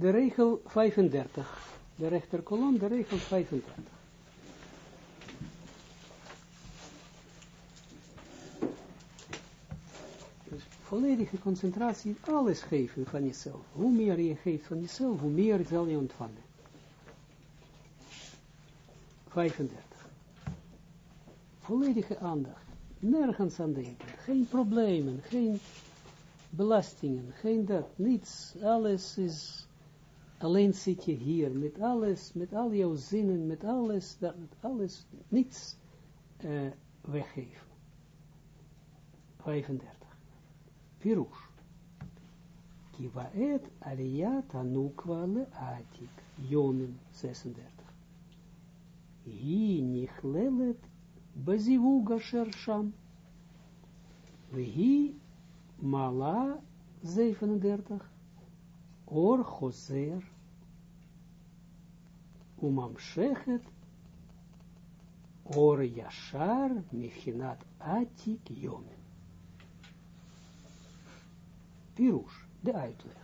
de regel 35. De rechterkolom, de regel 35. Dus volledige concentratie, alles geven van jezelf. Hoe meer je geeft van jezelf, hoe meer zal je ontvangen. 35. Volledige aandacht. Nergens aan denken. Geen problemen, geen belastingen, geen dat, niets. Alles is, alleen zit je hier met alles, met al jouw zinnen, met alles, dat, alles, niets uh, weggeven. 35. Pirush. Kivaet aliyat anukwa atik. Jonen 36. Hi nichlelet bezivuga shersham. Vehi Mala 37, Or Choser, Umam Shechet, Or Yashar, Michinat Atik Yomen. Pirush, de uitleg.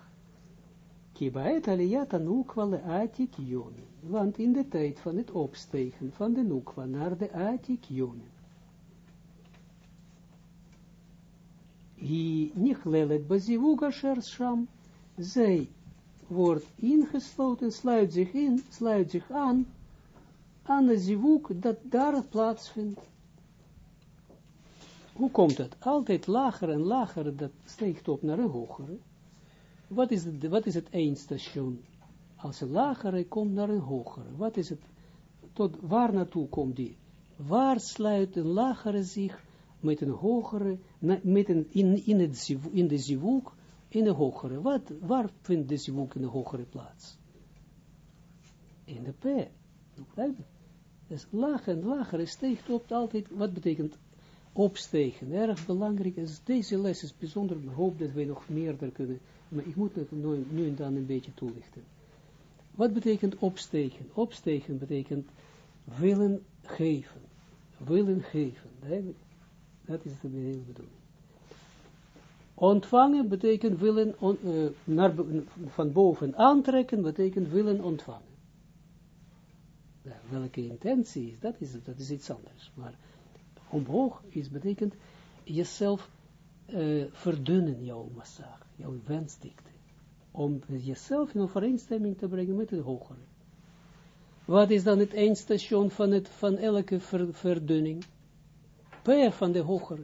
Kibaet aliyat anukwa le Atik Yomen. Want in de tijd van het opstegen van de Nukwa naar de Atik Yomen Hi nichlelet bazivuga sham, zij wordt ingesloten, sluit zich in, sluit zich aan, aan de zivuk dat daar plaatsvindt. Hoe komt dat? Altijd lager en lager, dat steekt op naar een hogere. Wat is het, wat is het eindstation? Als een lagere komt naar een hogere. Wat is het? Tot waar naartoe komt die? Waar sluit een lagere zich met een hogere, met een, in, in, het, in de zivuk, in een hogere. Wat, waar vindt de zivuk in de hogere plaats? In de P. Dus lager en lager steekt op altijd, wat betekent opstegen? Erg belangrijk is, deze les is bijzonder, ik hoop dat we nog meer kunnen, maar ik moet het nu, nu en dan een beetje toelichten. Wat betekent opstegen? Opstegen betekent willen geven. Willen geven. Dat is de hele bedoeling. Ontvangen betekent willen, uh, naar, van boven aantrekken betekent willen ontvangen. Welke intentie is, dat is, dat is iets anders. Maar omhoog is betekent jezelf uh, verdunnen, jouw massa, jouw wensdikte. Om jezelf in overeenstemming te brengen met het hogere. Wat is dan het eindstation van, het, van elke ver, verdunning? P van de hogere.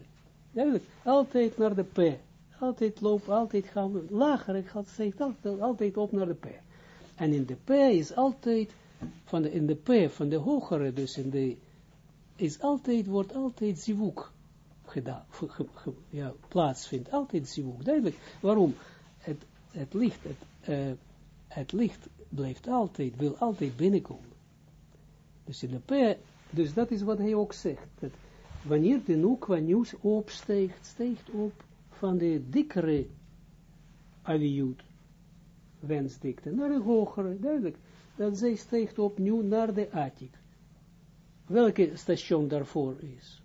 Duidelijk, altijd naar de P. Altijd lopen, altijd gaan we lager, ik ga altijd, altijd op naar de P. En in de P is altijd, van de, in de P van de hogere, dus in de, is altijd, wordt altijd zivuk gedaan, ja, plaatsvindt, altijd zivuk. Duidelijk, waarom? Het, het licht, het, uh, het licht blijft altijd, wil altijd binnenkomen. Dus in de P, dus dat is wat hij ook zegt, wanneer de Nukwa nieuws opsteegt, steegt op van de dikkere aviut, wensdikte, naar de hogere, duidelijk, dat zij steegt opnieuw naar de Atik. Welke station daarvoor is?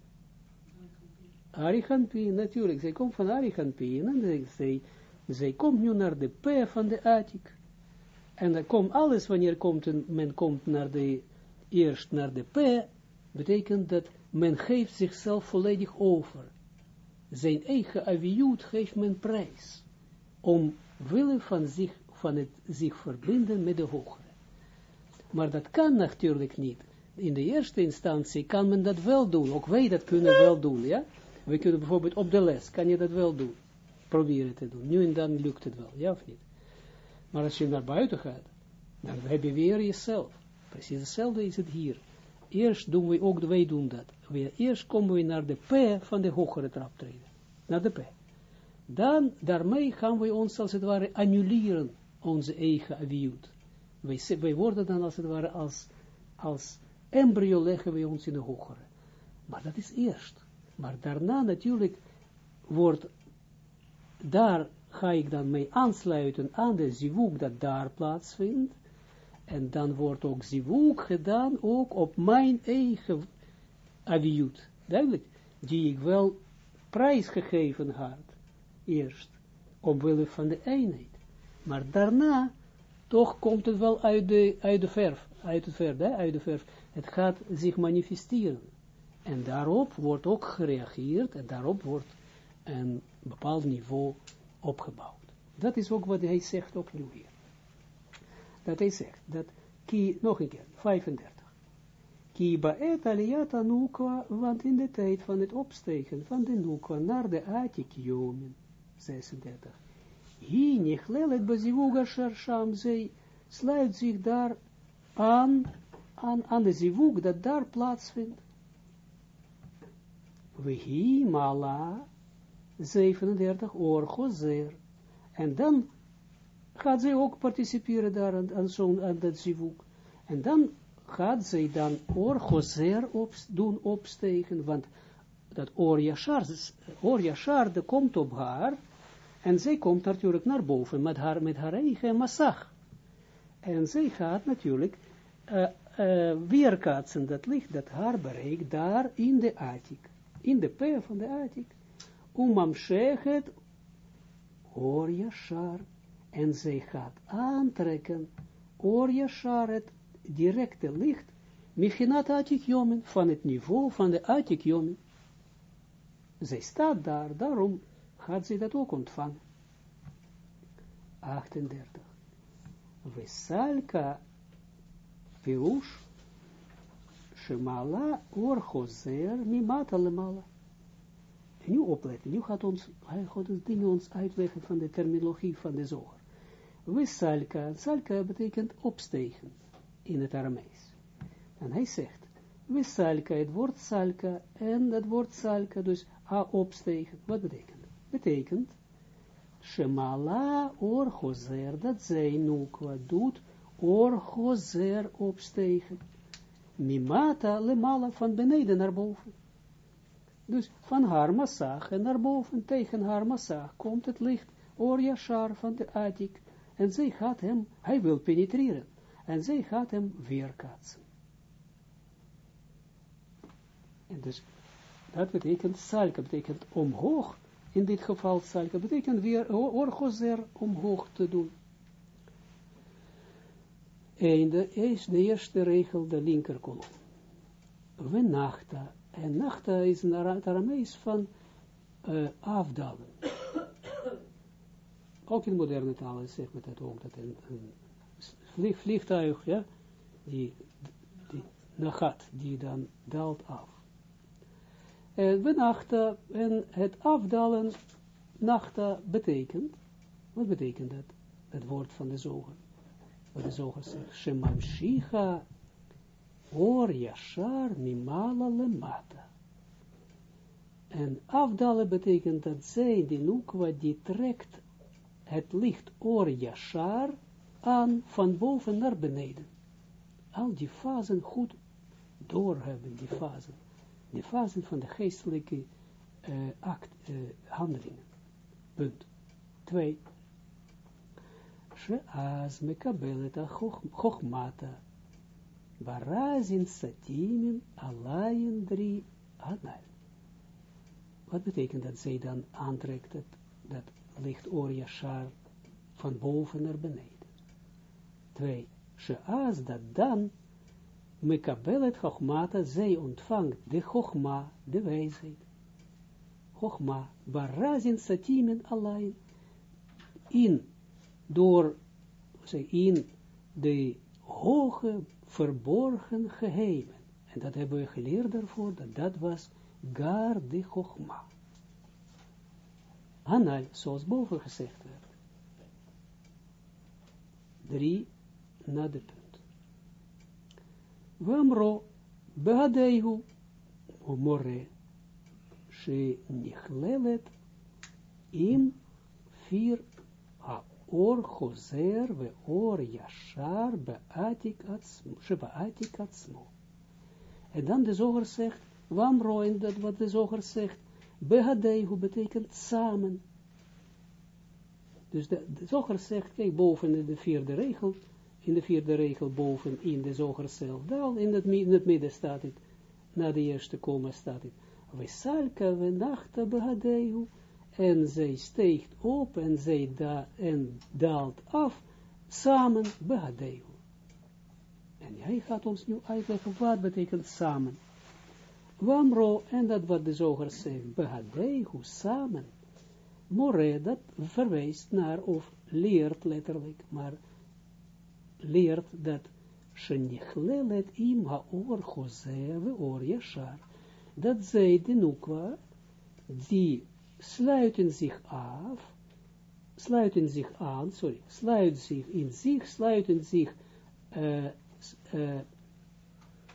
Arichampien, natuurlijk, zij komt van Arichampien, en zij, zij komt nu naar de P van de Atik. En dan komt alles, wanneer komt men komt naar de, eerst naar de P, betekent dat men geeft zichzelf volledig over. Zijn eigen aviut geeft men prijs, om willen van zich, van het zich verbinden met de hogere. Maar dat kan natuurlijk niet. In de eerste instantie kan men dat wel doen, ook wij dat kunnen wel doen, ja. We kunnen bijvoorbeeld op de les, kan je dat wel doen, proberen te doen. Nu en dan lukt het wel, ja of niet. Maar als je naar buiten gaat, dan heb je weer jezelf. Precies hetzelfde is het hier. Eerst doen we ook, wij doen dat. Eerst komen we naar de P van de hogere traptreden. Naar de P. Dan, daarmee gaan we ons als het ware annuleren, onze eigen aviut. Wij, wij worden dan als het ware als, als embryo leggen we ons in de hogere. Maar dat is eerst. Maar daarna natuurlijk wordt, daar ga ik dan mee aansluiten aan de zivuk dat daar plaatsvindt. En dan wordt ook zivuk gedaan, ook op mijn eigen aviut. Duidelijk, die ik wel prijsgegeven had, eerst, omwille van de eenheid. Maar daarna toch komt het wel uit de, uit de verf, uit de verf, hè, uit de verf. Het gaat zich manifesteren. En daarop wordt ook gereageerd en daarop wordt een bepaald niveau opgebouwd. Dat is ook wat hij zegt nu hier. Dat hij zegt, dat, ki, nog een keer, 35. Ki ba'et aliyat anukwa, want in de tijd van het opstegen van de nukwa naar de atik jomen, 36. Hi nichlelet bazivuga sham, zij sluit zich daar aan, aan, aan de zivug dat daar plaatsvindt. We mala 37 orgozer. En dan gaat zij ook participeren daar aan, aan zo'n, aan dat zivug. En dan gaat zij dan orgozer op, doen opstegen, want dat oor yashar, de komt op haar, en zij komt natuurlijk naar boven met haar, met haar eigen massag. En zij gaat natuurlijk uh, weerkaatsen dat licht, dat haar bereikt daar in de attic. In de P van de attic. Umam shechet Or Yashar. En zij gaat aantrekken Or Yashar, het directe licht, Michinat Atik Yomen, van het niveau van de Atik Yomen. Zij staat daar, daarom gaat zij dat ook ontvangen. 38. Vesalka Pirush Shemala Orchozer Mimata Lemala. En nu opletten, nu gaat ons, hij gaat ons dingen ons uitleggen van de terminologie van de zoger. Vesalka, salka betekent opstegen in het Aramees. En hij zegt, Vesalka, het woord salka en dat woord salka, dus a opstegen. Wat betekent? Betekent Shemala orgozer, dat zij nukwa doet, orgozer opstegen. Mimata lemala, van beneden naar boven. Dus van haar massag en naar boven, tegen haar massag, komt het licht, or yashar van de attic, en zij gaat hem, hij wil penetreren, en zij gaat hem weerkaatsen. En dus, dat betekent, salka betekent omhoog, in dit geval salka, betekent weer orgozer omhoog te doen. En de, is de eerste regel, de linkerkolom. We nachta. En nachta is een Aramees van uh, afdalen. ook in moderne talen zegt men dat ook, dat een, een vliegtuig, ja, die, die die dan daalt af. En we nachta, en het afdalen, nachta betekent, wat betekent dat? Het woord van de zoger. Wat de zoger zegt, Shemamshicha Or Yashar Mimala Lemata. En afdalen betekent dat zij, die Nukwa, die trekt het licht Or Yashar aan van boven naar beneden. Al die fasen goed doorhebben, die fasen. Die fasen van de geestelijke uh, act, uh, handelingen. Punt. Twee. Sheaz mekabelet chochmata Barazin satimin alayin drie anal. Wat betekent dat zij dan aantrekt dat, dat licht Oriashar van boven naar beneden? Twee. Sheaz dat dan mekabelet chogmata, zij ontvangt de chogma, de wijsheid. Chogma, barazin satimin alayin. In, door, zeg, in de hoge verborgen geheimen. En dat hebben we geleerd daarvoor, dat dat was gar de chogma. Anal, zoals boven gezegd werd. Drie na de punt. Vamro, behadehu, more, she nichlelet, im vier chozer we or yashar beatik atzmo, shebeatik atzmo. En dan de zoger zegt, wamro, en dat wat de zoger zegt, hoe betekent samen. Dus de, de zoger zegt, kijk, boven in de vierde regel, in de vierde regel boven in de zoger zelf, dan in het, midden staat het, na de eerste komma staat het, we salka we nachta behadehu, en zij steekt op en zij da en daalt af samen, behadeu. En hij gaat ons nu uitleggen wat betekent samen. Wamro, en dat wat de zoger zegt, behadeu, samen. More, dat verwijst naar, of leert letterlijk, maar leert dat Shenichlelet im haor chozer we or. Dat zij de nukwa, die sluiten zich af, sluiten zich aan, sorry, sluiten zich in zich, sluiten zich uh, uh,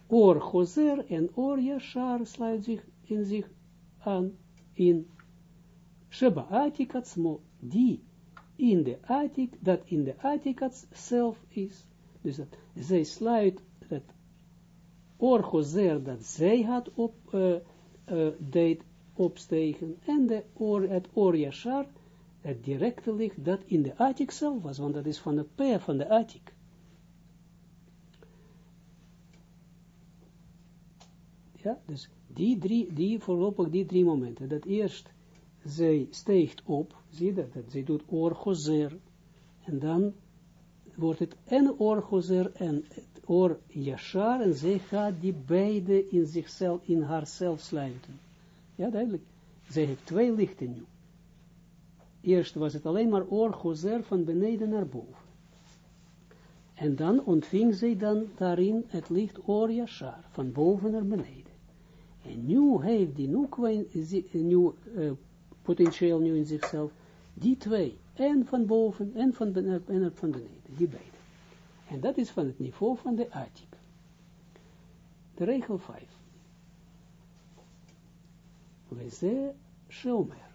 or chozer en or yashar sluiten zich in zich aan, in Sheba Atik atzmo, die in de Atik, dat in de Atik zelf is. Dus dat, zij sluit het orgozer dat zij had op, uh, uh, deed opstegen, en de oor, het oor Yashar, het directe licht, dat in de Atik zelf was, want dat is van de P van de Atik. Ja, dus die drie, die voorlopig die drie momenten, dat eerst zij steegt op, zie je dat, zij doet orgozer, en dan wordt het en orgozer en het oor yashar, en zij gaat die beide in zichzelf, in haarzelf sluiten. Ja, duidelijk. Zij heeft twee lichten nu. Eerst was het alleen maar orgozer van beneden naar boven. En dan ontving zij dan daarin het licht oor yashar, van boven naar beneden. En nu heeft die nu, uh, potentieel nu in zichzelf, die twee, en van boven, en van beneden, en van die beide. En dat is van het niveau van de Atik. De regel 5. We ze shomer.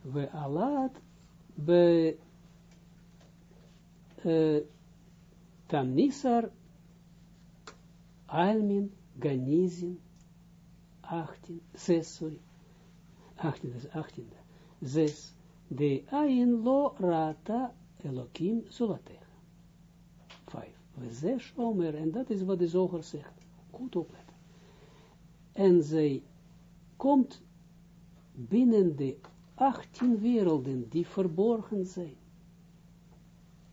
We alat be uh, tamnisar almin ganizin 18, 6, sorry, 18, dat is 18, 6, de ayin lo rata elokim zulatecha. 5. We zes omer, en dat is wat de zoger zegt. Goed opletten. En zij komt binnen de 18 werelden die verborgen zijn.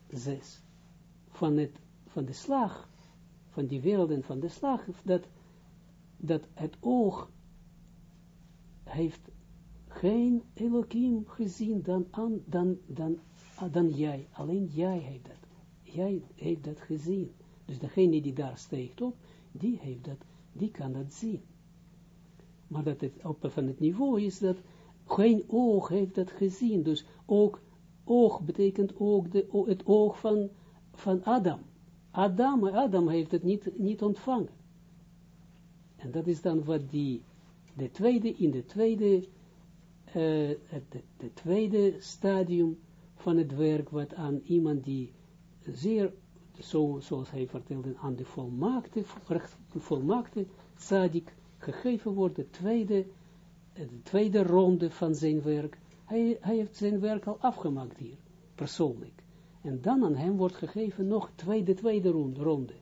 Zes. Van, het, van de slag, van die werelden van de slag, dat, dat het oog heeft geen Elohim gezien dan, aan, dan, dan, dan jij. Alleen jij heeft dat. Jij heeft dat gezien. Dus degene die daar steekt op, die heeft dat, die kan dat zien. Maar dat het op van het niveau is dat geen oog heeft dat gezien. Dus ook, oog betekent ook de, het oog van, van Adam. Adam, Adam heeft het niet, niet ontvangen. En dat is dan wat die, de tweede, in de tweede uh, het, tweede stadium van het werk, wat aan iemand die zeer, zo, zoals hij vertelde, aan de volmaakte, volmaakte tzadik gegeven wordt, de tweede, de tweede ronde van zijn werk. Hij, hij heeft zijn werk al afgemaakt hier, persoonlijk. En dan aan hem wordt gegeven nog tweede, tweede ronde.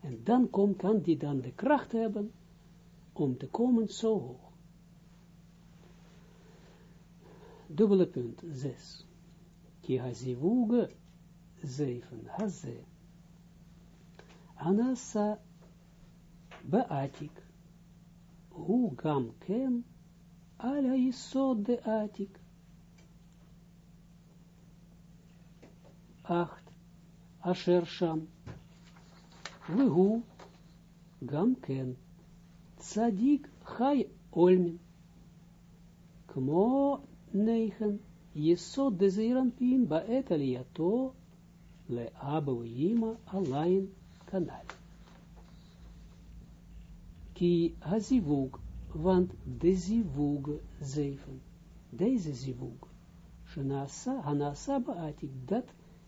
En dan kan die dan de kracht hebben om te komen zo hoog. Dubbele punt, 6. Ki hazivuge, 7. Haze. Anasa beatik. Hu gam ken, ala isod de atik. 8. Asher sham. Lehu gam ken. Tzadik chai olmin. Kmo 9. Jesod de zeerampin baet aliyato le abouima alain kanal. Ki hazivug, want de zivug 7. Deze zivug. Shanasa, hanasa baatik, dat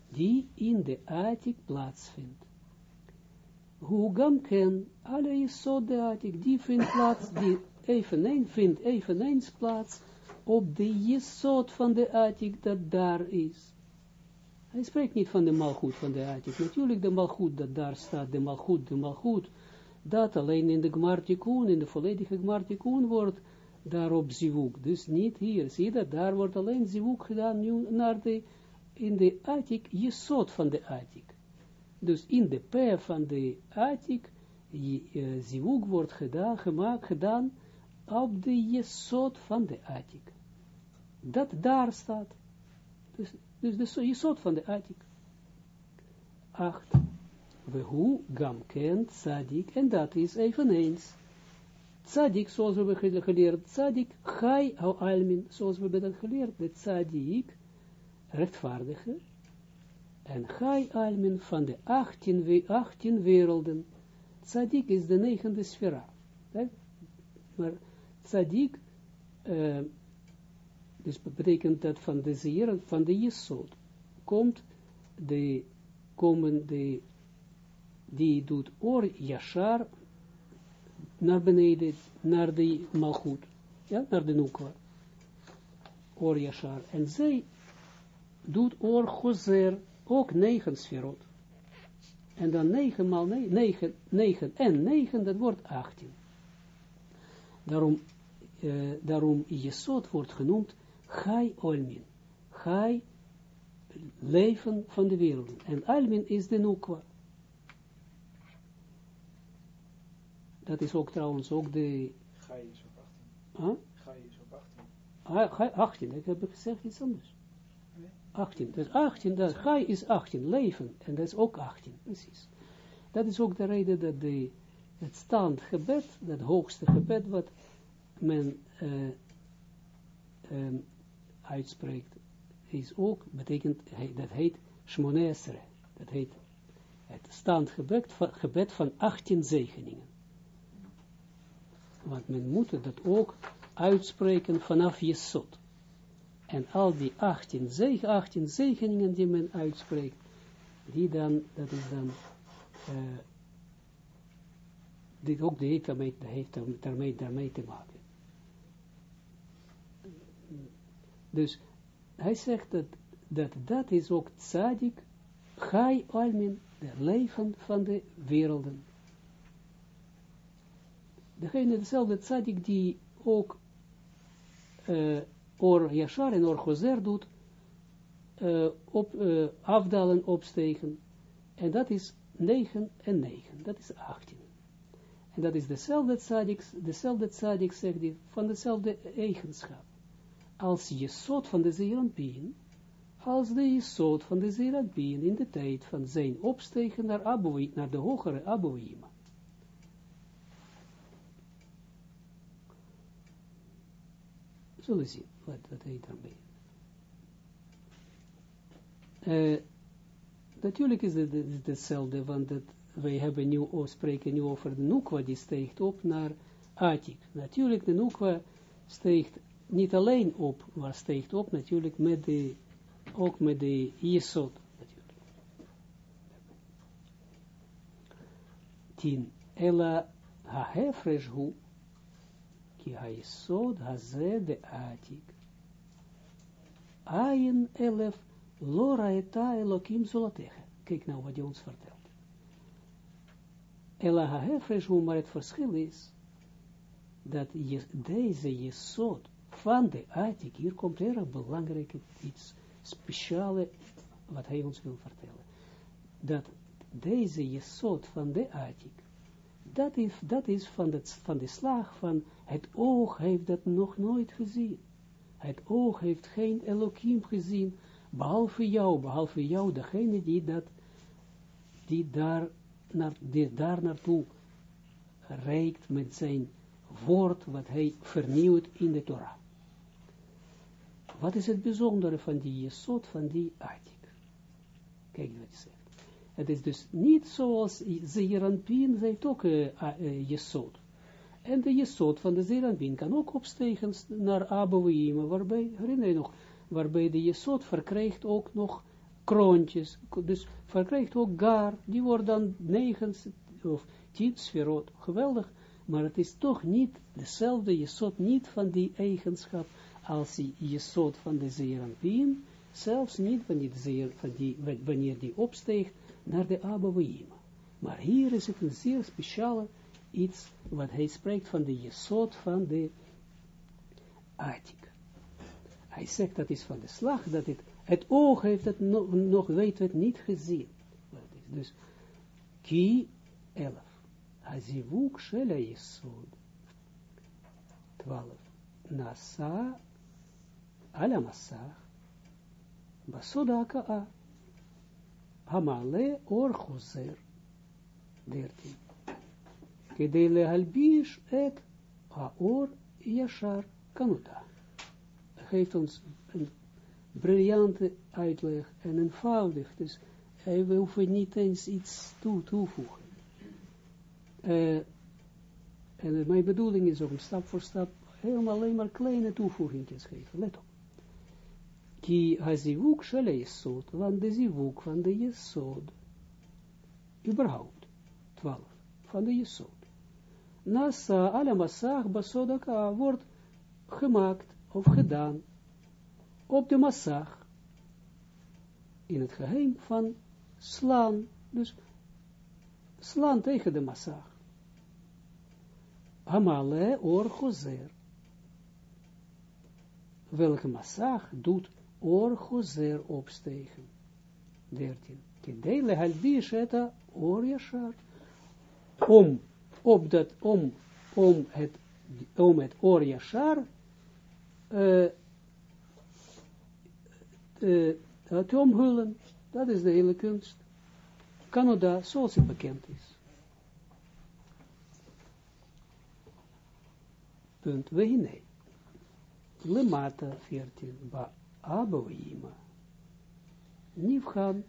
die in de atik plaatsvindt. Hugam ken, alle jesod de atik, die vindt plaats, die eveneens, vindt eveneens plaats, op de jesot van de Atik dat daar is. Hij spreekt niet van de malgoed van de Atik. Natuurlijk de malgoed dat daar staat, de malgoed, de malgoed, dat alleen in de Gmartikun, in de volledige Gmartikun wordt daarop zivuk. Dus niet hier. Zie dat? Daar wordt alleen zivuk gedaan nu naar de in de Atik, Jesod van de Atik. Dus in de P van de Atik, uh, zivug wordt gedaan, gemaakt, gedaan op de Jesod van de Atik. Dat daar staat. Dus, dus de Jesod van de Atik. 8. We hoe gam kent tzadik, en dat is eveneens. Tzadik, zoals we hebben geleerd, tzadik, chai au almin, zoals we hebben dat geleerd, de tzadik, rechtvaardige, en chai almin van de 18, 18 werelden. Tzadik is de negende sfera. Maar tzadik, uh, dus betekent dat van de zeer, van de jesod, komt de, komen de, die doet or yashar naar beneden, naar de malchut, ja, naar de nukwa, or yashar, en zij doet or gozer, ook negen sferot, en dan negen maal negen, negen, negen en negen, dat wordt achttien. Daarom, uh, daarom Jesod wordt genoemd Gai Olmin. Gai, leven van de wereld. En Almin is de Nukwa. Dat is ook trouwens ook de... Gai is op 18. Huh? Gai is op 18. Ah, Gai 18, ik heb gezegd iets anders. Nee. 18, dus 18, dat, Gai is 18, leven, en dat is ook 18, precies. Dat is ook de reden dat de, het staand gebed, dat hoogste gebed, wat men uh, um, uitspreekt, is ook, betekent, dat heet Shmonesre, dat heet het staand gebed, gebed van 18 zegeningen. Want men moet dat ook uitspreken vanaf Jesod. En al die 18, zeg, 18 zegeningen die men uitspreekt, die dan, dat is dan, uh, dit ook de heeft daarmee, daarmee, daarmee te maken. Dus hij zegt dat dat, dat is ook tzadik, gai almin, de leven van de werelden degene, dezelfde tzadik die ook uh, or yashar en or gozer doet, uh, op, uh, afdalen, opstegen, en dat is 9 en 9, dat is 18. En dat is dezelfde tzadik, dezelfde tzadik, zegt hij, van dezelfde eigenschap. Als je soort van de Zeeranpien, als de jesot van de Zeeranpien in de tijd van zijn opstegen naar, Abu, naar de hogere Abuima. zullen zien wat, wat hij daarmee. Uh, natuurlijk is het, het hetzelfde, want het, wij hebben nu, spreken nu over de Nukwa, die steekt op naar Atik. Natuurlijk, de Nukwa steekt niet alleen op, maar steekt op natuurlijk met de, ook met de Yesod. Natuurlijk. Tien. Ela ha-hefresh hu ki haisod haze de atik. Ayin elef lora eta elokim zolateche. Kijk nou wat hij ons vertelt. Ela hahefresh, maar het verschil is, dat deze jesod van de atik, hier komt erg belangrijk iets speciale, wat hij ons wil vertellen. Dat deze jesod van de atik, dat is, dat is van, het, van de slag van het oog heeft dat nog nooit gezien. Het oog heeft geen Elohim gezien, behalve jou, behalve jou, degene die dat, die daar, naar, die daar naartoe reikt met zijn woord, wat hij vernieuwt in de Torah. Wat is het bijzondere van die jesot, van die atik? Kijk wat hij zegt. Het is dus niet zoals Zeeranpien zegt ook uh, uh. En de Jesod van de Zeeranpien kan ook opstegen naar Abouima, waarbij, herinner je nog, waarbij de Jesod verkrijgt ook nog kroontjes, dus verkrijgt ook gar, die wordt dan negen of tien sferot, geweldig, maar het is toch niet dezelfde Jesod, niet van die eigenschap als Jesod van de Zeeranpien, zelfs niet wanneer die, die, wanneer die opsteegt, naar de Abouima. Maar hier is het een zeer speciale iets, wat hij spreekt van de jesot van de Atik. Hij zegt dat is van de slag, dat het Het oog heeft het nog, nog weet het niet gezien. Dus, ki 11. Hazivuk shel yesod. 12. Nasa masach. Basoda ka'a. Hamale choser. 13. Kedei lehalbish et haor yashar kanuta. Geeft ons een briljante uitleg en eenvoudig. Dus uh, we hoeven niet eens iets toe toevoegen. Uh, en mijn bedoeling is om stap voor stap helemaal alleen maar kleine toevoegingjes geven. Let op. Ki hazivuk shele yesod, want de zivuk van de yesod, überhaupt, 12, van de yesod. Nasa ala masach basodaka wordt gemaakt of gedaan op de massag, in het geheim van slaan, dus slaan tegen de massag. Hamale or gozer. Welke massag doet or gozer opstegen? 13. Kedele halbish eta or yashar. Om, op dat, om, om het, om het or yashar, uh, uh, te omhullen. Dat is de hele kunst. Canada, zoals het bekend is. Punt Wehine. Lemata 14. Ba Aboima. Nivhan.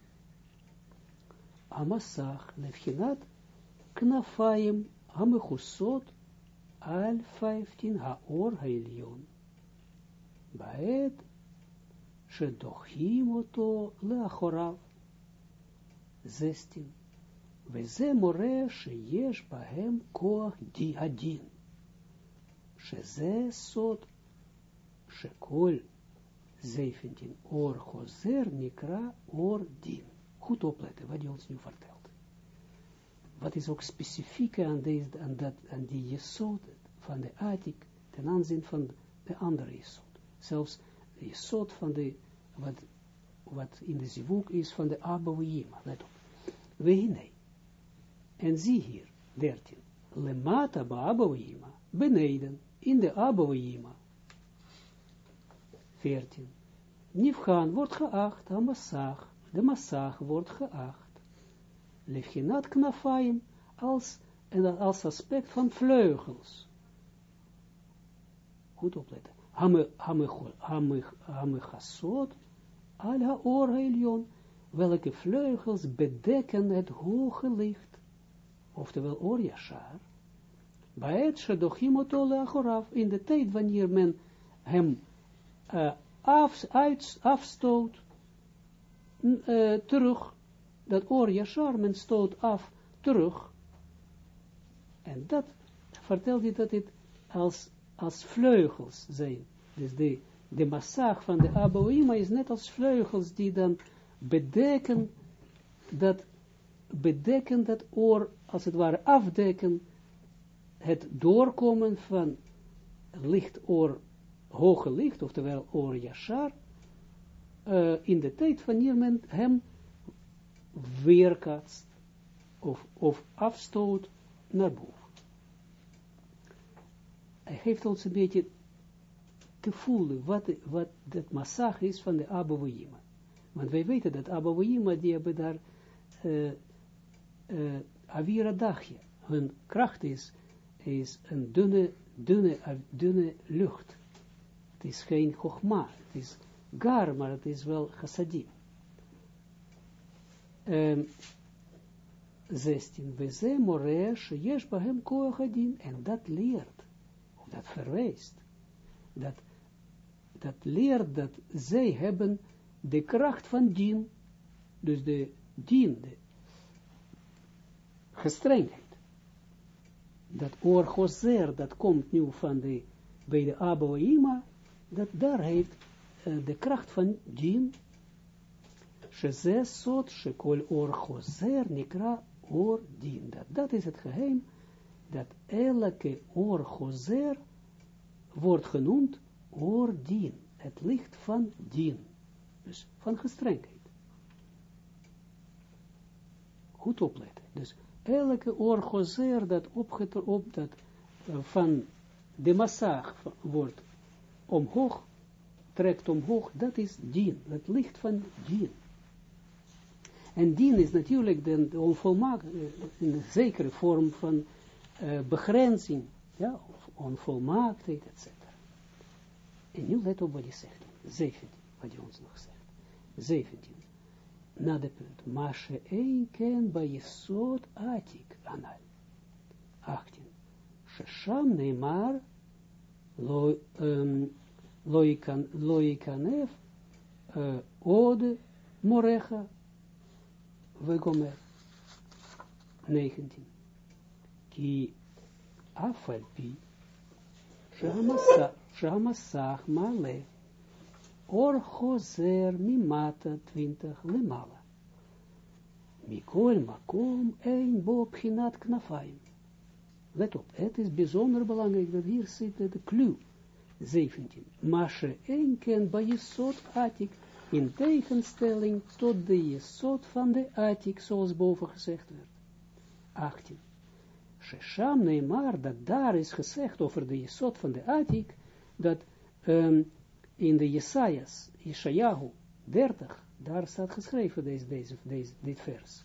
Amasach. Lefchinat. Knafayim. Amechusot. Al 15. Haor Hailion. Baet שדוחים אותו לאחוריו. זסטין. וזה מורה שיש בהם כוח די הדין. שזה סוד שכל zeventien oor gozer nikra oor dien. Goed opletten wat hij ons nu vertelt. Wat is ook specifiek aan, deze, aan, dat, aan die jesod van de Atik ten aanzien van de andere jesod. Zelfs de jesod van de, wat, wat in de zivuk is van de Abouima, let op. Wehine. En zie hier, 13. Lemata ba Abouima, beneden, in de Abouima. 14. Nifhan wordt geacht, Amassach, de Massach wordt geacht. Lefchinat knafaim, als, en als aspect van vleugels. Goed opletten. Hamechasot, al haor haelion, welke vleugels bedekken het hoge licht, oftewel oor yashar, bij het shedochimotole achoraf, in de tijd wanneer men hem uh, af, uit, afstoot, uh, terug, dat oor yashar, stoot af, terug, en dat vertelt hij dat het als als vleugels zijn. Dus de, de massag van de Aboima is net als vleugels die dan bedekken dat, bedekken dat oor, als het ware afdekken, het doorkomen van licht oor, hoge licht, oftewel oor Yashar, uh, in de tijd wanneer men hem weerkaatst of, of afstoot naar boven hij geeft ons een beetje te voelen wat, wat dat massage is van de Abouima. Want wij weten dat Abouima, die hebben daar uh, uh, Avira dagje. Hun kracht is, is een dunne, dunne, dunne lucht. Het is geen chogma, het is gar, maar het is wel chassadim. Um, 16. We zijn moresh, yesh bahem koach en dat leert dat verwijst, dat, dat leert dat zij hebben de kracht van dien, dus de dien, de gestrengheid. Dat oorgozer, dat komt nu van de, bij de Aboima, dat daar heeft eh, de kracht van dien, Sheze Shekol Or Choser, Nikra Or dien. Dat, dat is het geheim, dat elke Or wordt genoemd Or dien. het licht van dien, dus van gestrengheid. Goed opletten. Dus elke Or dat opgetrokken, op, dat eh, van de massaag wordt omhoog, trekt omhoog, dat is dien, het licht van dien. En dien is natuurlijk de, de onvolmaak, een zekere vorm van uh, begrenzing, ja, onvolmaaktheid, etc. En nu let op wat hij zegt, 17, wat hij ons nog zegt. 17, na de punt, Mashe een ken bij Jesod Atik, anal. 18, Shesham neemar, lo, loikanef, ode, morecha, Vegomer 19. Ki afalpi shamasach male or chozer mimata 20 lemala. Mikol makom een bob ginat knafayim. Let op, het is bijzonder belangrijk dat hier zit de clue. 17. Mashe een ken bij je soort atik in tegenstelling tot de jesot van de Atik, zoals boven gezegd werd. 18. Shesham Neymar, dat daar is gezegd over de jesot van de Atik, dat um, in de Jesajas, Yeshayahu 30, daar staat geschreven deze, deze, dit vers.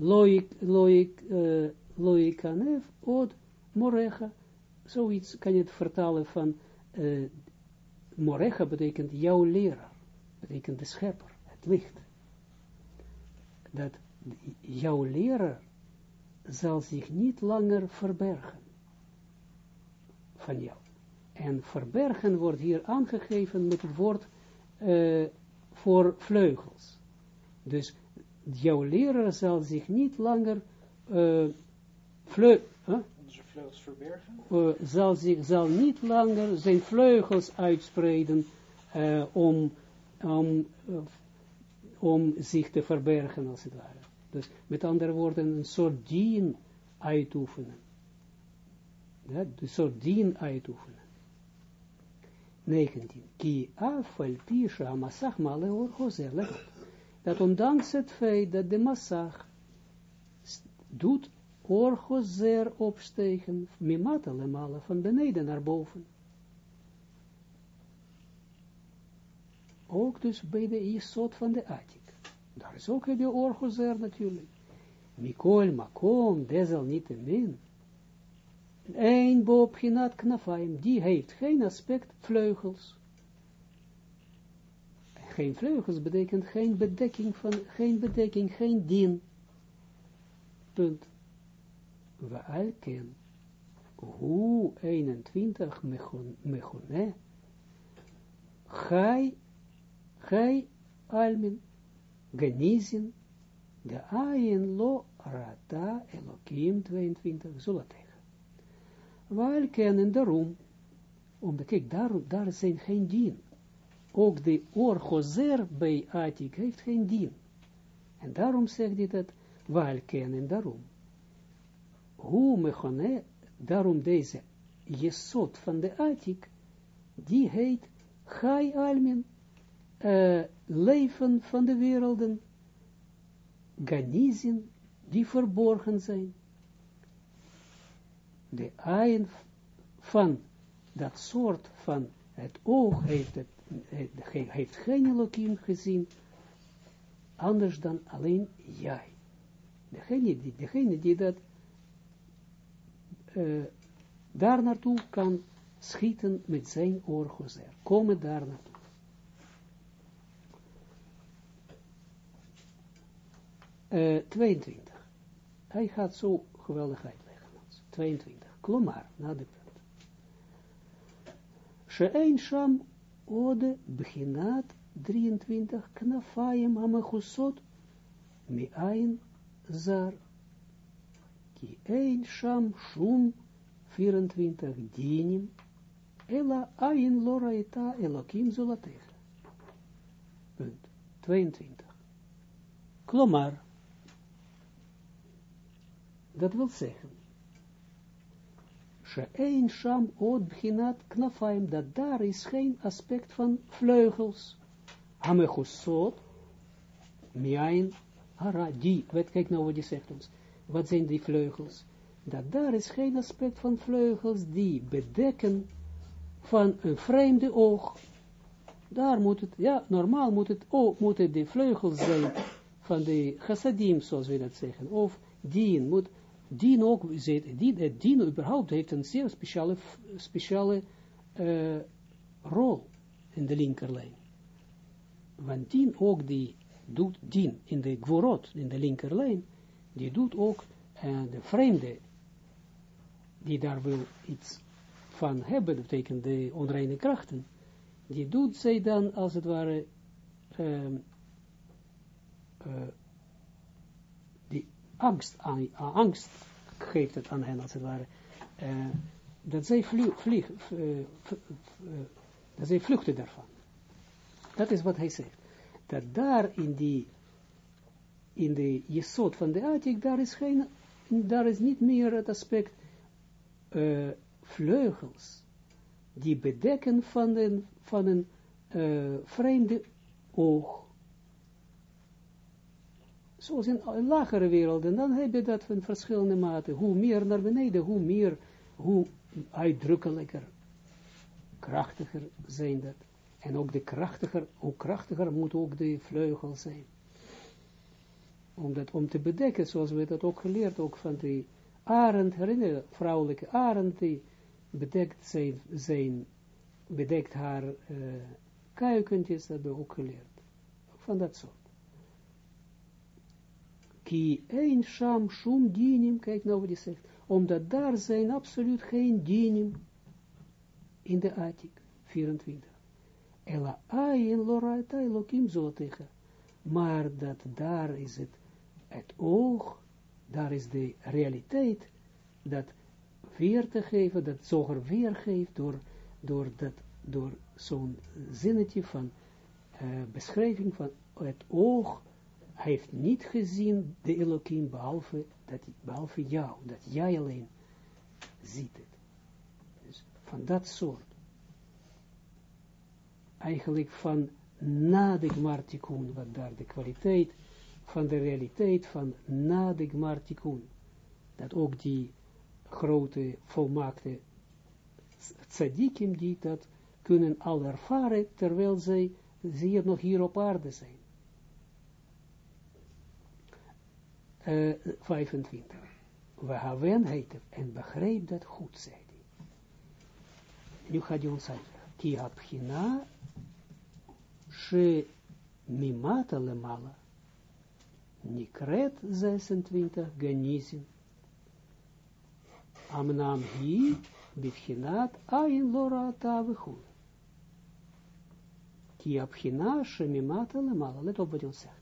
Loik, loik, loikanev od morecha, zoiets kan je het vertalen van uh, morecha betekent jouw leraar betekent de schepper, het licht. Dat jouw leraar zal zich niet langer verbergen van jou. En verbergen wordt hier aangegeven met het woord uh, voor vleugels. Dus jouw leraar zal zich niet langer uh, vleugels, huh? vleugels verbergen? Uh, zal, zich, zal niet langer zijn vleugels uitspreiden om om, om zich te verbergen, als het ware. Dus met andere woorden, een soort dien uitoefenen. Ja, een soort dien uitoefenen. 19. Ki afal pisha masach male orgozel. Dat ondanks het feit dat de massag doet orgozer opstegen, mimata lemala, van beneden naar boven. Ook dus bij de Jesod van de Atik. Daar is ook de Orgozer natuurlijk. Mikol Makom, desalniettemin. Een genat knafaim, die heeft geen aspect vleugels. Geen vleugels betekent geen bedekking van, geen bedekking, geen dien. Punt. We alken. Hoe 21 mechone. Gai Gai almin, genizin, de ayin lo rata elokim 22, zullen tegen. Waar kennen daarom, omdat kijk, daar, daar zijn geen dien. Ook de orgozer bij Atik heeft geen dien. En daarom zegt hij dat, waar kennen daarom. Hoe mechone, daarom deze jesot van de Atik, die heet Gai Almin, uh, leven van de werelden, ganizin, die verborgen zijn. De eind van dat soort van het oog heeft, het, heeft geen Elohim gezien, anders dan alleen jij. Degene die, degene die dat uh, daar naartoe kan schieten met zijn oorgozer, komen daar naartoe. Uh, 22. Hij gaat zo geweldig uitleggen. 22. Klomar, na de punt. Sham ode beginat 23 knafayim hamachusot mi'ain zar. Ki ein sham shum 24 dinim ela ain loraita elokim zolatech. Punt. 22. Klomar. Dat wil zeggen, She'ein sham od bchinat knafaim, dat daar is geen aspect van vleugels. Hamechusot, Miain, Hara, die, kijk nou wat die zegt ons, wat zijn die vleugels? Dat daar is geen aspect van vleugels die bedekken van een vreemde oog. Daar moet het, ja, normaal moet het ook, moeten de vleugels zijn van de chassadim, zoals we dat zeggen, of dien, moet, dien ook, dien, het dien überhaupt heeft een zeer speciale, speciale uh, rol in de linkerlijn. Want dien ook die doet dien in de gvorot, in de linkerlijn, die doet ook uh, de vreemde, die daar wil iets van hebben, dat betekent de onreine krachten, die doet zij dan als het ware uh, angst, aan, angst geeft het aan hen als het ware, uh, dat zij vlieg, vlieg, dat zij vluchten daarvan. Dat is wat hij zegt. Dat daar in die, in de jesot van de Atik, daar is geen, daar is niet meer het aspect uh, vleugels, die bedekken van een, van een uh, vreemde oog. Zoals in lagere werelden, dan heb je dat van verschillende maten. Hoe meer naar beneden, hoe meer, hoe uitdrukkelijker, krachtiger zijn dat. En ook de krachtiger, hoe krachtiger moet ook de vleugel zijn. Om dat om te bedekken, zoals we dat ook geleerd, ook van de arend, herinner vrouwelijke arend, die bedekt zijn, zijn bedekt haar uh, kuikentjes, dat hebben we ook geleerd. Van dat soort. Ki een sham shum dinim, kijk nou wat hij zegt, omdat daar zijn absoluut geen dinim in de Atik, 24. Ela ayin loraita elokim zotecha. Maar dat daar is het, het oog, daar is de realiteit, dat weer te geven, dat zoger weergeeft door, door, dat, door zo'n zinnetje van uh, beschrijving van het oog, hij heeft niet gezien de Elohim behalve, dat, behalve jou, dat jij alleen ziet het. Dus van dat soort. Eigenlijk van na de wat daar de kwaliteit van de realiteit van na de. Dat ook die grote, volmaakte tzadikim die dat kunnen al ervaren, terwijl zij hier nog hier op aarde zijn. Uh, 25. We hebben heet en begreep dat goed, zei hij. Nu gaat hij ons uitleggen. Ki habchina she mimata lemala nikret 26 ganizim Amnam hi, bivchinat, ayin lora tavechul. Ki abchina shemimata lemala. Let op wat hij zegt.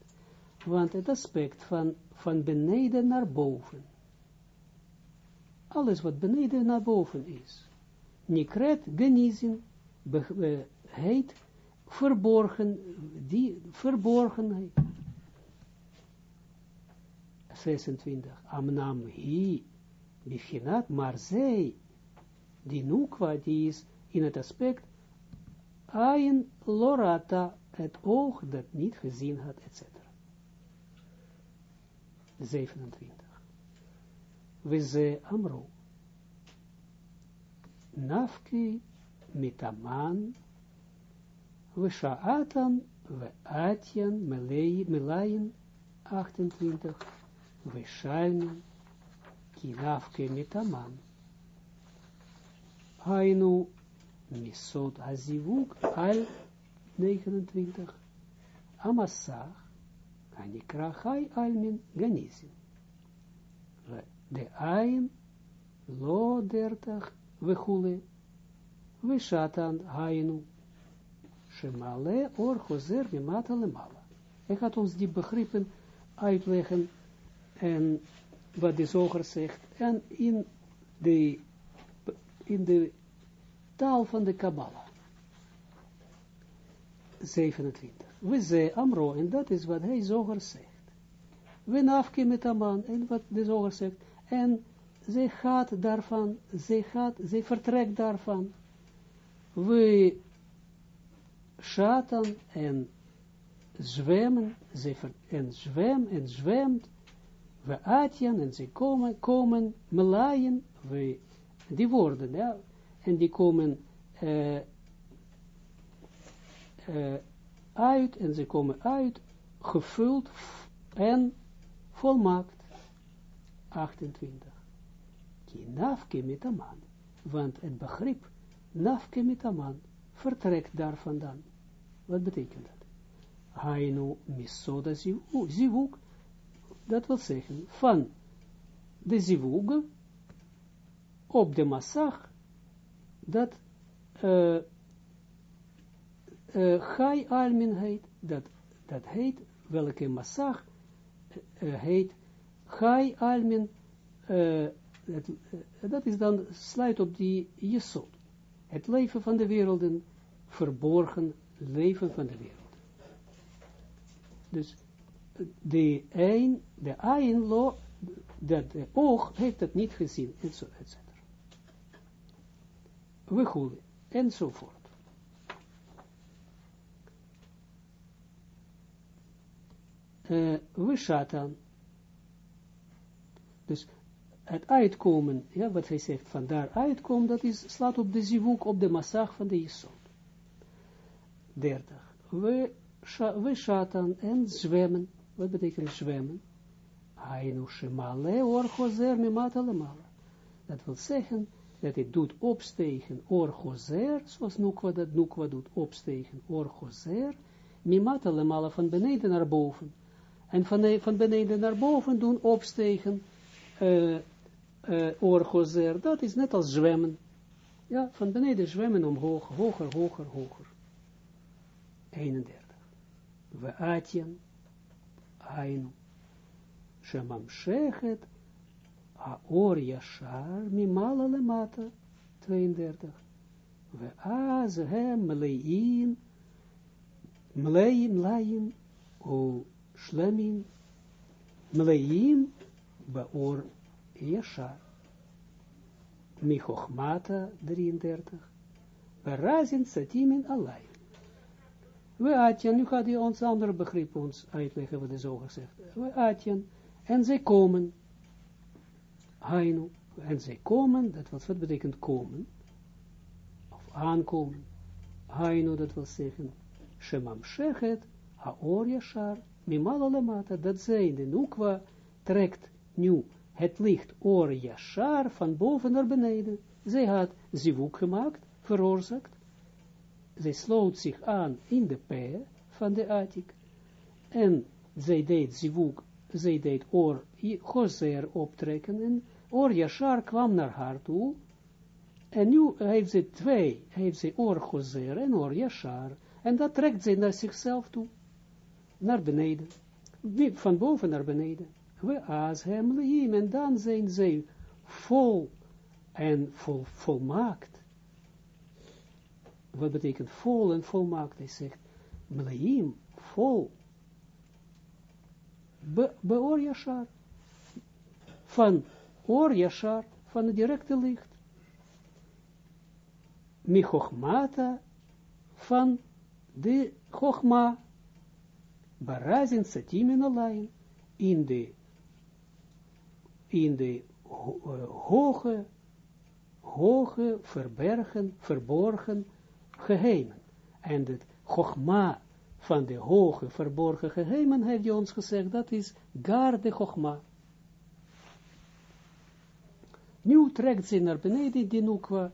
Want het aspect van, van beneden naar boven. Alles wat beneden naar boven is. Nikret genizin, heet verborgen, die verborgenheid. 26. Amnam hi Bichinat, maar zij, die Nukwa, die is in het aspect, Ayin Lorata, het oog dat niet gezien had, etc. 27. We ze Amro. Nafki mitaman, we sha'atan, we atjan, melayin, 28, we shalmen, kinafke mitaman. Hainu misot hazivuk al 29. Amassach, anikra hai almin ganizim. De ayin lo dertach vechule. Vishatan hainu. Shemale or gozer mimata lemala. Hij gaat ons die begrippen uitleggen en wat de zoger zegt, en in de, in de taal van de Kabbalah. 27. We zei Amro, en dat is wat hij zoger zegt. We nafke met Aman, en wat de zoger zegt, en zij gaat daarvan, zij gaat, zij vertrekt daarvan. We Shatan en zwemmen, ze ver, en zwem en zwemt, we atjan, en ze komen, komen, melaaien, we, die woorden, ja, en die komen uh, uit, en ze komen uit, gevuld en volmaakt. 28. Ki nafke want het begrip nafke mitaman vertrekt daar vandaan. Wat betekent dat? Hainu misoda zivuk, dat wil zeggen, van de zivug op de massag, dat uh, gai almin heet, dat, dat heet, welke massag uh, heet, gai almin, dat, dat is dan, sluit op die jesot, het leven van de werelden, verborgen leven van de wereld. Dus de een, de een dat de oog heeft het niet gezien, en zo, et cetera. We goeden, enzovoort. We shatan. Dus het uitkomen, ja, wat hij zegt, van daar uitkomen, dat is, slaat op de zivuk, op de massag van de Jesod. 30. We, shatan en zwemmen. Wat betekent zwemmen? Hainu shemale orgozer mimata lemala. Dat wil zeggen, dat het doet opstegen orgozer, zoals Nukwa dat Nukwa doet, opstegen orgozer, mimata lemala, van beneden naar boven. En van, van beneden naar boven doen opstegen uh, dat is net als zwemmen. Ja, van beneden zwemmen omhoog, hoger, hoger, hoger. 31. We atjen, ainu, shemam shechet, aor yashar, mimala lemata, 32. We az hem melein, mleim, laim, o shlemim, mleim, baor yashar. Michochmata, 33. Berazin satimin alay. We atjen, nu gaat hij ons andere begrip ons uitleggen wat hij zo gezegd. We atjen, en zij komen. Hainu, en zij komen, dat wat, wat betekent komen? Of aankomen. Hainu, dat wil zeggen, Shemam Shechet, Haor Yashar, Mimal Lemata, dat zij de Nukwa trekt nu het licht Or Yashar van boven naar beneden. Zij had zivuk gemaakt, veroorzaakt, zij sloot zich aan in de P van de Atik, en zij deed zivuk, zij deed oor Gozer optrekken, en oor Yashar kwam naar haar toe, en nu heeft ze twee, heeft ze oor Gozer en oor Yashar, en dat trekt zij naar zichzelf toe, naar beneden, van boven naar beneden. We aas hem leim, en dan zijn zij vol en vol, volmaakt wat betekent vol en volmaakt? Hij zegt, mleim, vol. Be, beor yashar. Van or yashar, van het directe licht. Michochmata, van de chochma. Barazin. In de, in de hoge, hoge, verbergen, verborgen, geheimen. En het chogma van de hoge verborgen geheimen, heeft hij ons gezegd, dat is gar de chogma. Nu trekt ze naar beneden, die nukwa,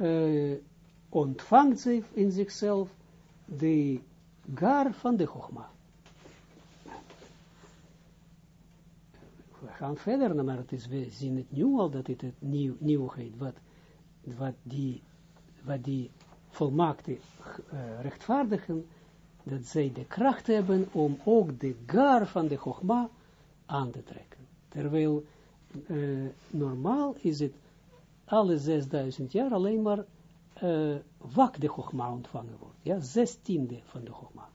uh, ontvangt ze in zichzelf de gar van de chogma. We gaan verder, maar het is, we zien het nu al, dat het, het nieuw, nieuwheid, wat, wat die, wat die volmaakte uh, rechtvaardigen, dat zij de kracht hebben om ook de gar van de Chogma aan te trekken. Terwijl uh, normaal is het alle 6000 jaar alleen maar uh, wak de Chogma ontvangen wordt. Ja, zestiende van de Chogma.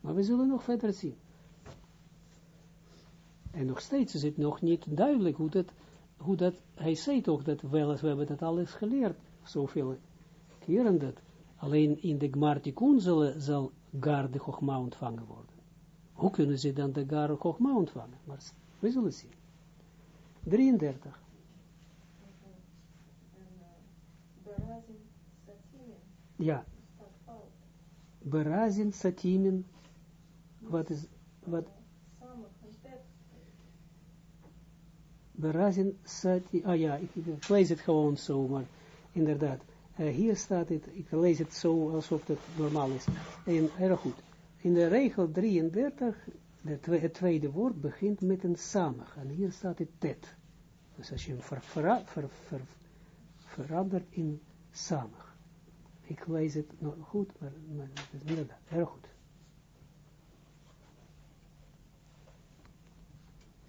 Maar we zullen nog verder zien. En nog steeds is het nog niet duidelijk hoe dat, hoe dat hij zei toch dat wel we hebben dat alles geleerd, zoveel keren dat Alleen in de Gmartikun zal, zal gar de Chogma ontvangen worden. Hoe kunnen ze dan de Gara Chogma ontvangen? Maar we zullen zien. 33. Berazin Satimin Ja. Berazin Satimin. Wat is, wat, Samen en tet. Berazin Sati, ah ja, ik, ik lees het gewoon zo, maar inderdaad, eh, hier staat het, ik lees het zo alsof het normaal is. En erg goed. In de regel 33, de het tweede woord begint met een samig, en hier staat het tet. Dus als je hem ver, ver- ver- verandert in samig. Ik lees het nog goed, maar, maar het is inderdaad, erg goed.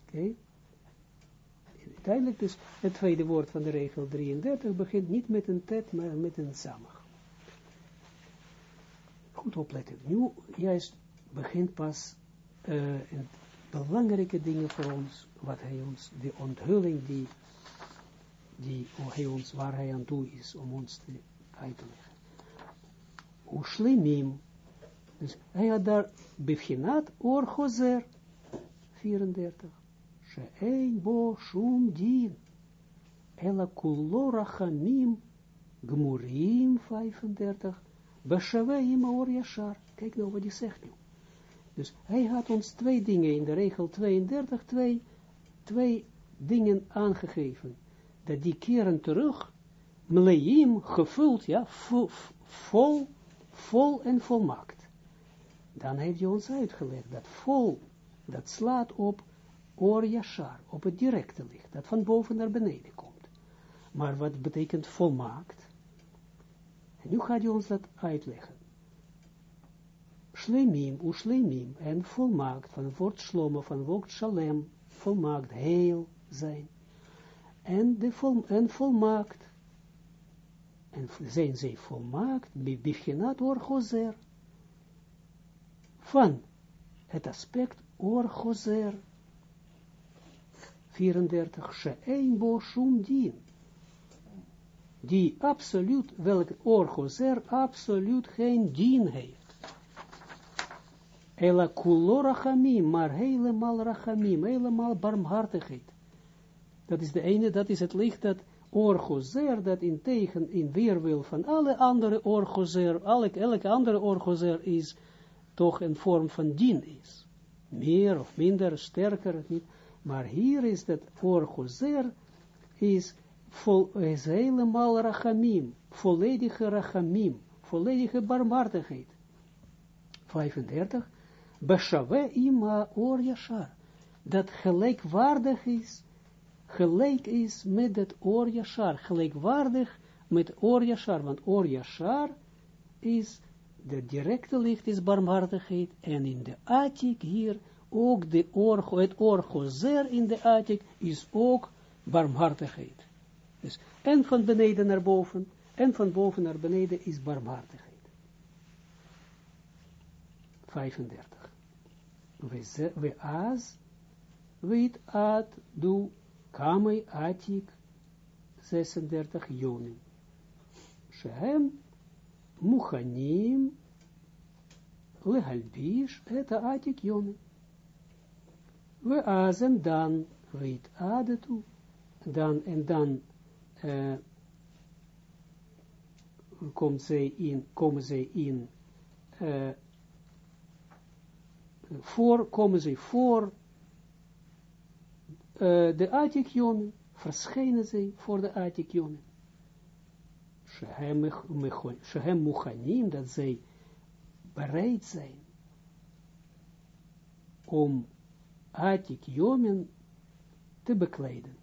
Oké. Uiteindelijk dus het tweede woord van de regel 33 begint niet met een tet, maar met een samach. Goed opletten. Nu juist begint pas een belangrijke dingen voor ons, wat hij ons, de onthulling die, die hij ons, waar hij aan toe is, om ons te, uit te leggen. Dus hij had daar bevginat or gozer 34. Bo shum din. Ela kullo rachamim gmurim 35. Beshaveim or yashar. Kijk nou wat hij zegt nu. Dus hij had ons twee dingen in de regel 32, twee, twee dingen aangegeven. Dat die keren terug, mleim, gevuld, ja, vo- vol, vol en volmaakt. Dan heeft hij ons uitgelegd dat vol, dat slaat op Or Yashar, op het directe licht, dat van boven naar beneden komt. Maar wat betekent volmaakt? En nu gaat hij ons dat uitleggen. Shlemim, ushlemim, en volmaakt, van woord shloma, van woord shalem, volmaakt, heel zijn. En, de vol, en volmaakt, en zijn zij volmaakt, bivchenat or gozer, van het aspect or gozer, 34, she'ein bo shum din, die absoluut, welke orgozer absoluut geen dien heeft. Ela kulo rachamim, maar helemaal rachamim, helemaal barmhartigheid. Dat is de ene, dat is het licht dat orgozer, dat in tegen, in weerwil van alle andere orgozer, elke, elke andere orgozer is toch een vorm van dien is. Meer of minder, sterker, niet. Maar hier is dat orgozer, is, vol, is helemaal rachamim, volledige rachamim, volledige barmhartigheid. 35, Beshave ima or yashar, dat gelijkwaardig is, gelijk is met het or yashar, gelijkwaardig met or yashar, want or yashar is, de directe licht is barmhartigheid, en in de attic hier, ook de oor, het orgozer in de attic is ook barmhartigheid. Dus en van beneden naar boven, en van boven naar beneden is barmhartigheid. 35. We, ze, we weet ad, du, kamei atik, 36 jonen. Shehem, muchanim, lehalbish, et atik jonen. We az en dan, weet ad toe, dan en dan, uh, komt zij in, komen zij in, uh, voor, komen zij voor uh, de Atikjonen, verschijnen zij voor de Atikjonen. Shehem Muchanim, dat zij bereid zijn om Atikjonen te bekleden.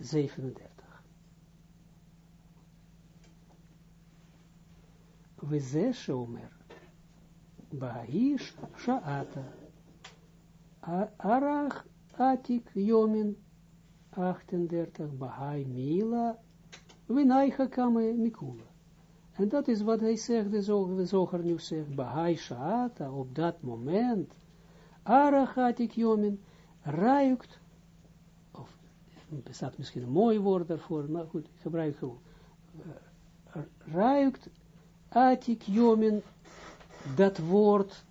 37. We ze shomer. Bahish Sha'ata. Arach Atik Yomin 38. Bahai Mila. Winaicha Kame Mikula. En dat is wat hij zegt, de zoger nu zegt. Bahai Sha'ata, op dat moment. Arach Atik Yomin ruikt. Of er staat misschien een mooi woord daarvoor, maar goed, ik gebruik gewoon. ruikt Atik Yomin dat woord,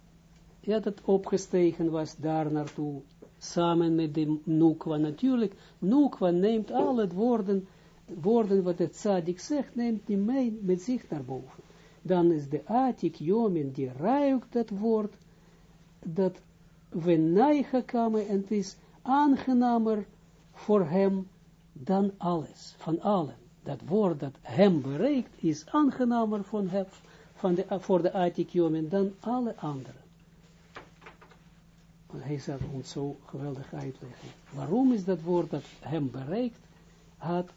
ja, dat opgestegen was daar naartoe, samen met de Nukwa. Natuurlijk, Nukwa neemt al het woorden, woorden wat het Tzadik zegt, neemt die mee met zich naar boven. Dan is de Atik Jomin, die ruikt dat woord, dat we neigen en het is aangenamer voor hem dan alles, van allen. Dat woord dat hem bereikt, is aangenamer van hem, van de, voor de Atik Jomin dan alle anderen. Hij zal ons zo geweldig uitleggen. Waarom is dat woord dat hem bereikt, had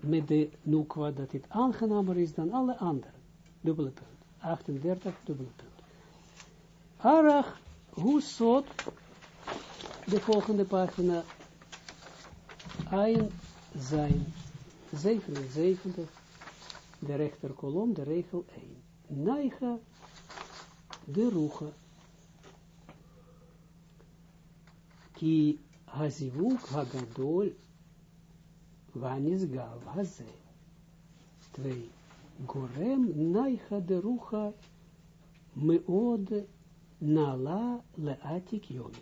met de nukwa, dat het aangenamer is dan alle anderen. Dubbele punt. 38, dubbele punt. Arach, hoe zot, de volgende pagina, Ein zijn, 77, de rechterkolom, de regel 1. Naiga, de roege, ki hazivuk hagadol, vanisgav haze. Twee, gorem naicha de rucha meod nala leatik yom.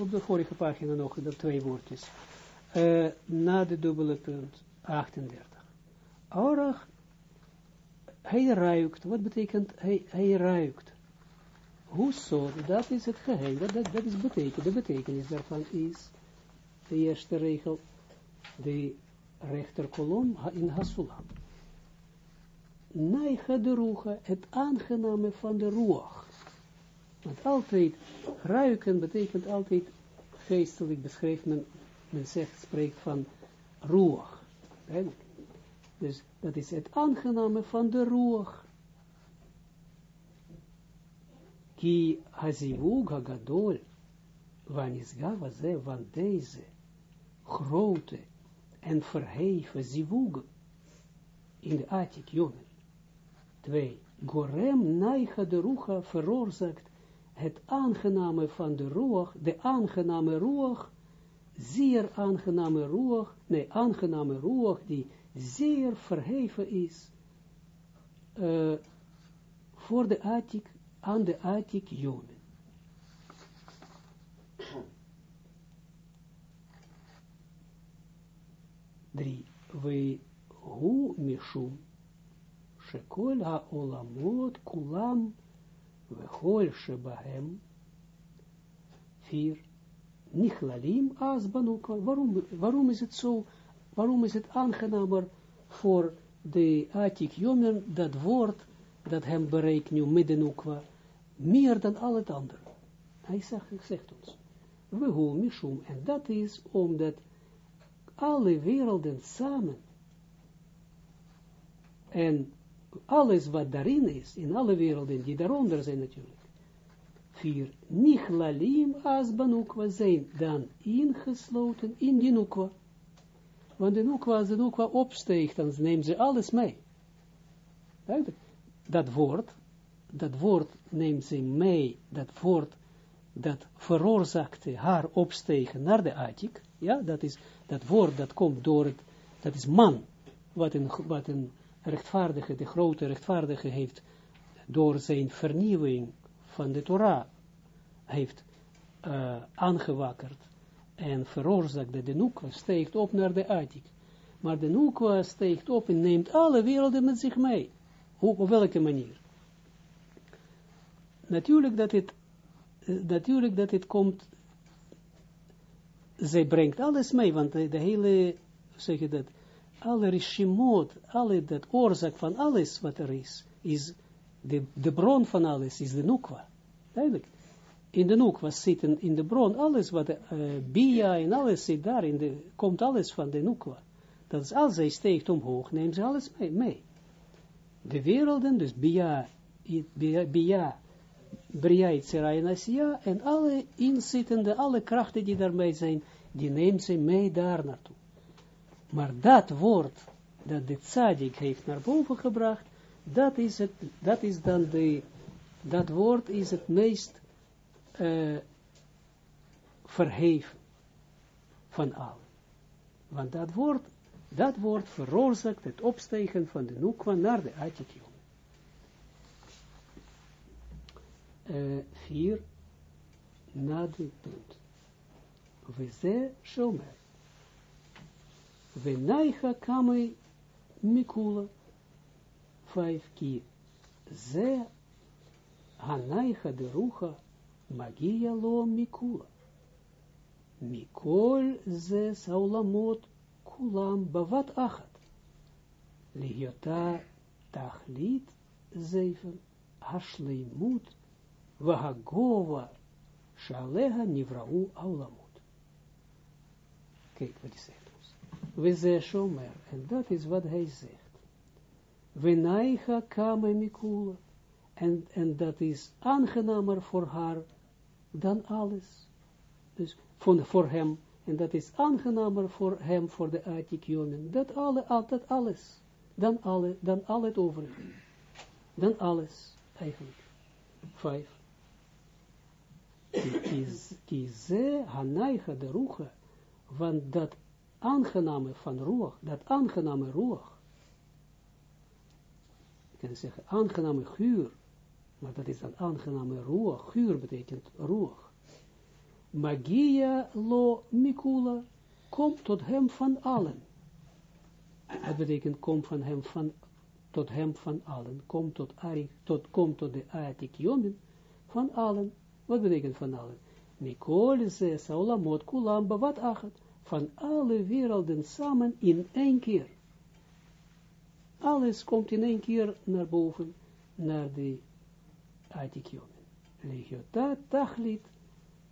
Op de vorige pagina nog, de twee woordjes. Uh, na de dubbele punt, 38. Orach, hij ruikt, wat betekent hij, hij ruikt? Hoe zo, dat is het geheim, dat, dat is betekent, de betekenis daarvan is, de eerste regel, de rechterkolom in Hasulam. Neiga de roege, het aangename van de roeg. Want altijd, ruiken betekent altijd, geestelijk beschreven, men, men zegt, spreekt van roeg. Dus dat is het aangename van de roeg. Ki hazivug hagadol, wanisgava ze, van deze grote en verheven zivug in de atik jomer. Twee, Gorem neicha de rucha veroorzaakt het aangename van de roach, de aangename roach, zeer aangename roach, nee, aangename roach die zeer verheven is uh, voor de attic, aan de atik Yom. 3. We hu mishum shekol ha'olamot kulam וכל שבהם, vier, nichlalim as banukwa. Waarom, waarom is het zo, waarom is het aangenamer voor de Atik Jomen dat woord dat hem bereikt nu middenukwa, meer dan al het andere? Hij zegt, zegt ons, we mishum, en dat is omdat alle werelden samen. En alles wat daarin is, in alle werelden die daaronder zijn natuurlijk. Vier, nichlalim as banukwa zijn dan ingesloten in die nukwa. Want de nukwa, als de nukwa dan neemt ze alles mee. Dat woord, dat woord neemt ze mee, dat woord, dat veroorzaakte haar opstegen naar de attic, ja, dat is dat woord dat komt door het, dat is man, wat een, wat een rechtvaardige, de grote rechtvaardige heeft, door zijn vernieuwing van de Torah, heeft uh, aangewakkerd en veroorzaakt dat de Nukwa steekt op naar de Atik. Maar de Nukwa steekt op en neemt alle werelden met zich mee. Hoe, op welke manier? Natuurlijk dat het, uh, natuurlijk dat het komt zij brengt alles mee, want de, de hele, zeg je dat, alle rishimot, alle dat oorzaak van alles wat er is, is de, de bron van alles, is de nukwa. Duidelijk. In de nukwa zitten in de bron, alles wat, uh, bia en alles zit daar, in de, komt alles van de nukwa. Dat is als zij steekt omhoog, neemt ze alles mee. De werelden, dus bia, bia, bia Bria Nasia, en alle inzittende, alle krachten die daarmee zijn, die neemt ze mee daar naartoe. Maar dat woord, dat de tzadik heeft naar boven gebracht, dat is, het, dat is dan de, dat woord is het meest uh, verheven van allen. Want dat woord, dat woord veroorzaakt het opstegen van de Nukwa naar de Atikion. uh, vier na de punt. We ze shomer. We naicha kamei mikula. Vijf. Ze hanaicha de rucha magia lo mikula. Mikol ze saulamot kulam bavat achat. Ligiota tachlit zeven hashleimut vahagova shaleha nivrau aulamut. Kijk wat hij zegt. We ze shomer, en dat is wat hij zegt. We naicha kame mikula, en, en dat is aangenamer voor haar dan alles. Dus voor, voor hem, en dat is aangenamer voor hem, voor de Atikionen, dat, alle, dat alles, dan, alle, dan al het overige, dan alles, eigenlijk. Vijf. Kize hanaicha de rucha, want dat aangename van roeg, dat aangename roeg, ik kan zeggen aangename guur, maar dat is een aangename roeg, guur betekent roeg. Magia lo mikula, komt tot hem van allen. Dat betekent, komt van hem van, tot hem van allen, komt tot, tot, komt tot de Atik Yomin van allen. Wat betekent van allen? Mikol ze saulamot wat achat, van alle werelden samen in één keer. Alles komt in één keer naar boven, naar de Atik Yomin. Legiota tachlit,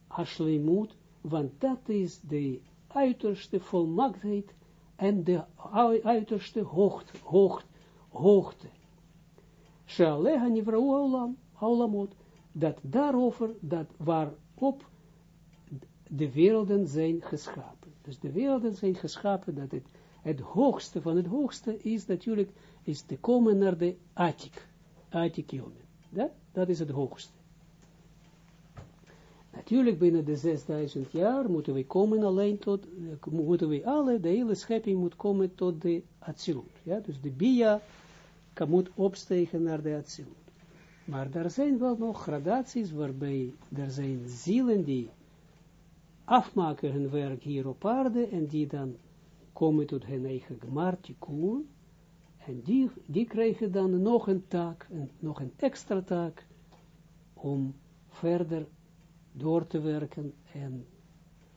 Ashlemut, want dat is de uiterste volmaaktheid en de uiterste hoogte, hoogte, hoogte. Shaleha nivrau dat daarover, dat waarop de werelden zijn geschapen. Dus de werelden zijn geschapen, dat het, het hoogste van het hoogste is natuurlijk, is te komen naar de Atik, Atik. Dat, dat is het hoogste. Natuurlijk binnen de 6000 jaar moeten we komen alleen tot, moeten we alle, de hele schepping moet komen tot de Atsilut. Ja? Dus de Bia kan, moet opstegen naar de Atsilut. Maar er zijn wel nog gradaties waarbij er zijn zielen die afmaken hun werk hier op aarde en die dan komen tot hun eigen gemartikun en die, die krijgen dan nog een taak, een, nog een extra taak om verder door te werken en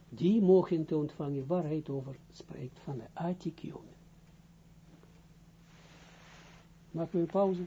die mogen te ontvangen waar hij het over spreekt van de Atikiomen. Maken we een pauze?